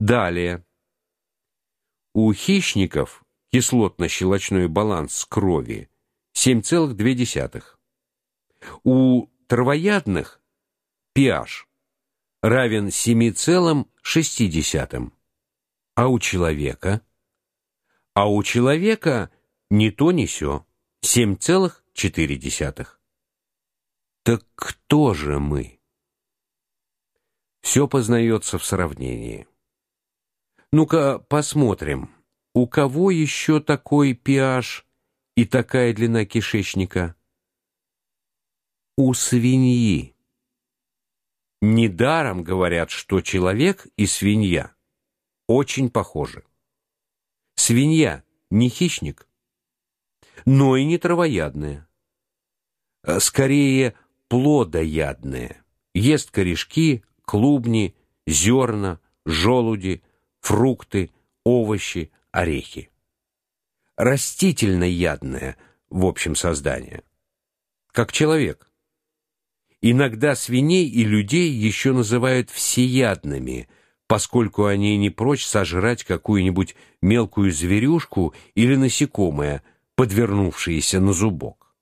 Далее. У хищников кислотно-щелочной баланс крови 7,2. У травоядных pH равен 7,6. А у человека? А у человека ни то ни сё 7,4. Так кто же мы? Все познается в сравнении. Ну-ка посмотрим, у кого еще такой pH и такая длина кишечника? У свиньи. Недаром говорят, что человек и свинья очень похожи. Свинья не хищник, но и не травоядная. А скорее, плодоядная. Ест корешки, клубни, зерна, желуди, фрукты, овощи, орехи. Растительноядное, в общем, создание. Как человек. Иногда свиней и людей еще называют всеядными, поскольку они не прочь сожрать какую-нибудь мелкую зверюшку или насекомое, подвернувшееся на зубок.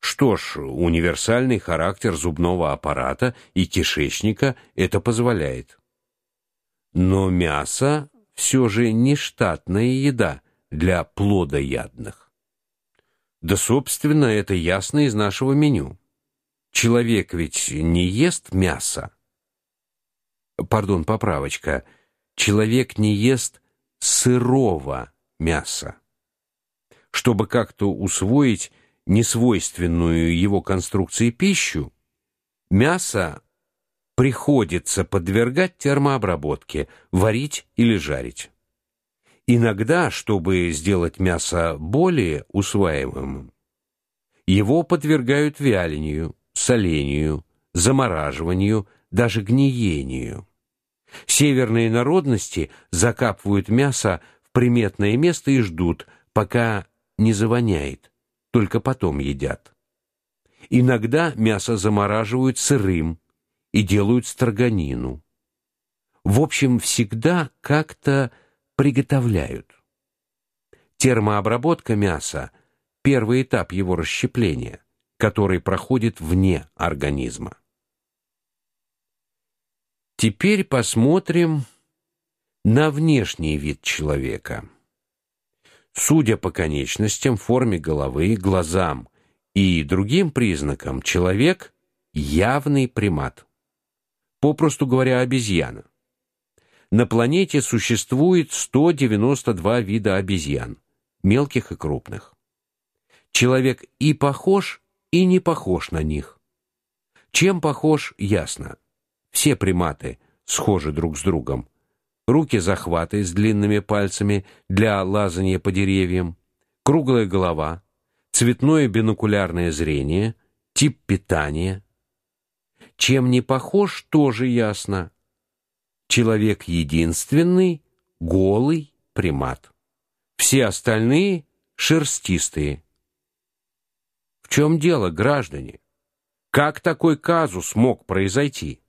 Что ж, универсальный характер зубного аппарата и кишечника это позволяет. Но мясо все же не штатная еда для плодоядных. Да, собственно, это ясно из нашего меню. Человек ведь не ест мясо. Пардон, поправочка. Человек не ест сырого мяса. Чтобы как-то усвоить несвойственную его конструкции пищу, мясо приходится подвергать термообработке, варить или жарить. Иногда, чтобы сделать мясо более усваиваемым, его подвергают вялению, солению, замораживанию, даже гниению. Северные народности закапывают мясо в приметное место и ждут, пока не завоняет, только потом едят. Иногда мясо замораживают сырым и делают строганину. В общем, всегда как-то приготовляют. Термообработка мяса первый этап его расщепления который проходит вне организма. Теперь посмотрим на внешний вид человека. Судя по конечностям, форме головы, глазам и другим признакам, человек явный примат. Попросту говоря, обезьяна. На планете существует 192 вида обезьян, мелких и крупных. Человек и похож, и не похож на них. Чем похож, ясно. Все приматы схожи друг с другом. Руки-захваты с длинными пальцами для лазания по деревьям, круглая голова, цветное бинокулярное зрение, тип питания. Чем не похож, тоже ясно. Человек единственный, голый примат. Все остальные шерстистые чем дело, граждане? Как такой казус мог произойти?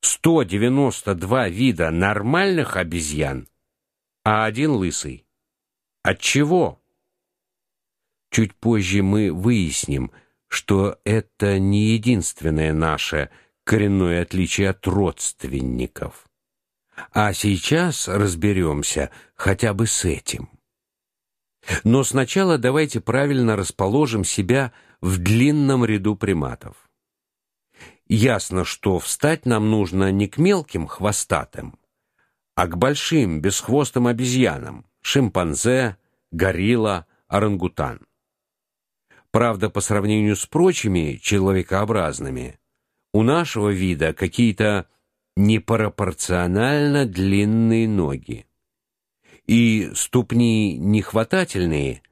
192 вида нормальных обезьян, а один лысый. От чего? Чуть позже мы выясним, что это не единственное наше коренное отличие от родственников. А сейчас разберемся хотя бы с этим. Но сначала давайте правильно расположим себя в длинном ряду приматов. Ясно, что встать нам нужно не к мелким хвостатым, а к большим бесхвостым обезьянам: шимпанзе, горилла, орангутан. Правда, по сравнению с прочими человекообразными, у нашего вида какие-то непропорционально длинные ноги и ступни не хватательные,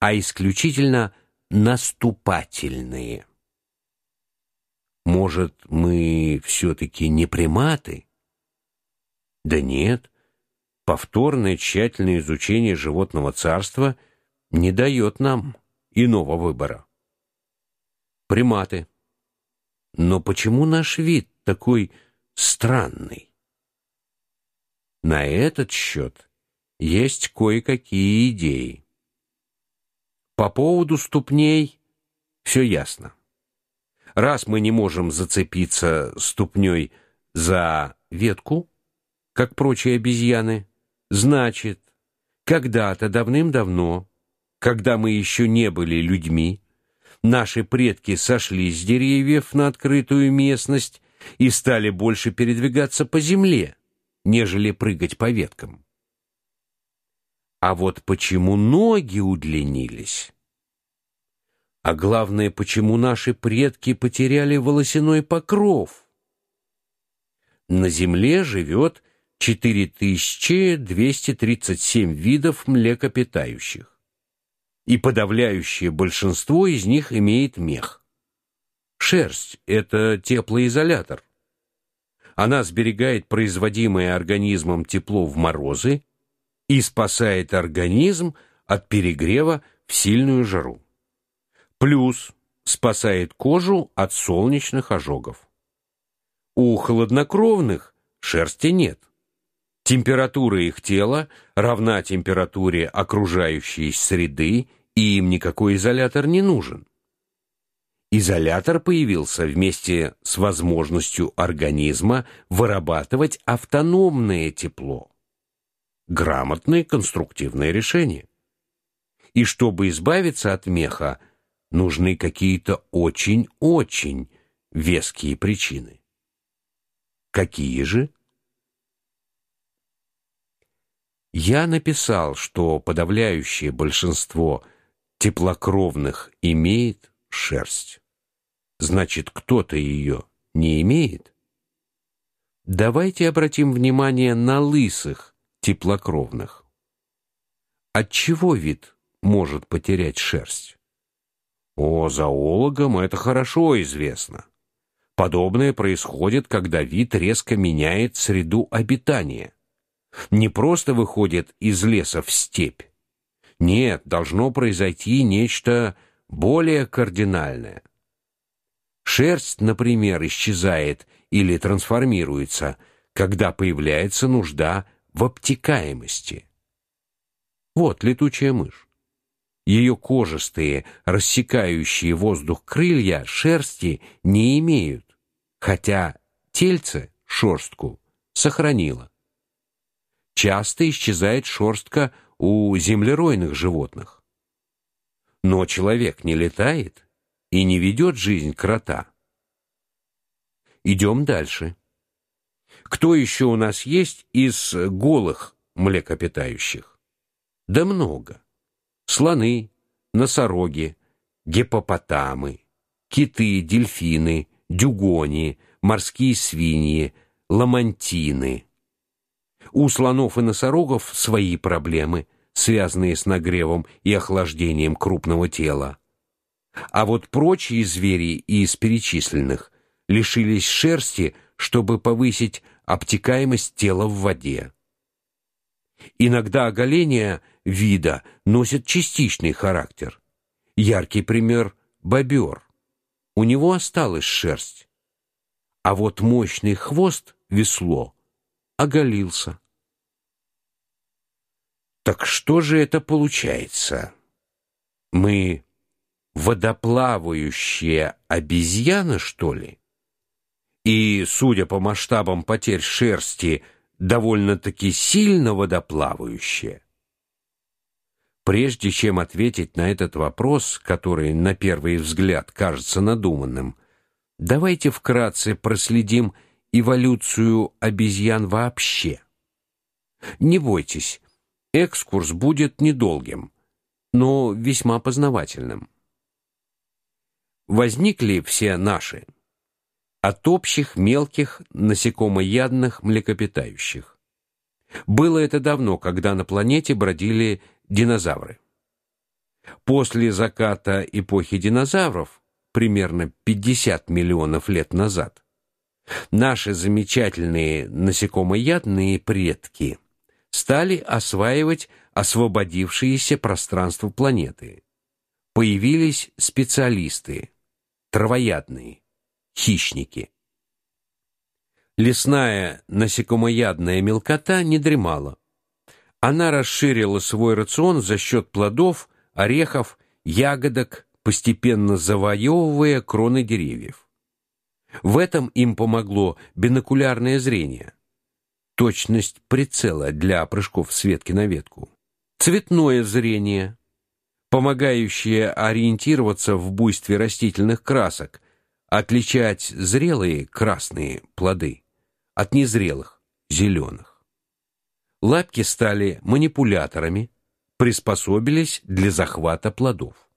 а исключительно наступательные. Может, мы все таки не приматы? Да нет. Повторное тщательное изучение животного царства не дает нам иного выбора. Приматы. Но почему наш вид такой странный? на этот счет есть кое-какие идеи. По поводу ступней все ясно. Раз мы не можем зацепиться ступней за ветку, как прочие обезьяны, значит, когда-то давным-давно, когда мы еще не были людьми, наши предки сошли с деревьев на открытую местность и стали больше передвигаться по земле, нежели прыгать по веткам. А вот почему ноги удлинились? А главное, почему наши предки потеряли волосяной покров? На Земле живет 4237 видов млекопитающих, и подавляющее большинство из них имеет мех. Шерсть это теплоизолятор. Она сберегает производимое организмом тепло в морозы и спасает организм от перегрева в сильную жару. Плюс спасает кожу от солнечных ожогов. У холоднокровных шерсти нет. Температура их тела равна температуре окружающей среды, и им никакой изолятор не нужен. Изолятор появился вместе с возможностью организма вырабатывать автономное тепло. Грамотное конструктивное решение. И чтобы избавиться от меха, нужны какие-то очень-очень веские причины. Какие же? Я написал, что подавляющее большинство теплокровных имеет шерсть. Значит, кто-то ее не имеет? Давайте обратим внимание на лысых теплокровных. От чего вид может потерять шерсть? О, зоологам это хорошо известно. Подобное происходит, когда вид резко меняет среду обитания. Не просто выходит из леса в степь. Нет, должно произойти нечто более кардинальное. Шерсть, например, исчезает или трансформируется, когда появляется нужда в обтекаемости. Вот летучая мышь. Ее кожистые, рассекающие воздух крылья шерсти не имеют, хотя тельце шерстку сохранило. Часто исчезает шерстка у землеройных животных. Но человек не летает и не ведет жизнь крота. Идем дальше. Кто еще у нас есть из голых млекопитающих? Да много слоны, носороги, гипопотамы, киты, дельфины, дюгони, морские свиньи, ламантины. У слонов и носорогов свои проблемы, связанные с нагревом и охлаждением крупного тела. А вот прочие звери из перечисленных лишились шерсти, чтобы повысить обтекаемость тела в воде. Иногда оголение вида носит частичный характер. Яркий пример бобер. У него осталась шерсть. А вот мощный хвост, весло, оголился. Так что же это получается? Мы водоплавающая обезьяна, что ли? И, судя по масштабам потерь шерсти, довольно-таки сильно водоплавающая. Прежде чем ответить на этот вопрос, который на первый взгляд кажется надуманным, давайте вкратце проследим эволюцию обезьян вообще. Не бойтесь, экскурс будет недолгим, но весьма познавательным. Возникли все наши от общих мелких насекомоядных млекопитающих. Было это давно, когда на планете бродили динозавры. После заката эпохи динозавров, примерно 50 миллионов лет назад, наши замечательные насекомоядные предки стали осваивать освободившееся пространство планеты. Появились специалисты, травоядные хищники. Лесная насекомоядная мелкота не дремала. Она расширила свой рацион за счет плодов, орехов, ягодок, постепенно завоевывая кроны деревьев. В этом им помогло бинокулярное зрение, точность прицела для прыжков с ветки на ветку, цветное зрение, помогающее ориентироваться в буйстве растительных красок, отличать зрелые красные плоды от незрелых зеленых. Лапки стали манипуляторами, приспособились для захвата плодов.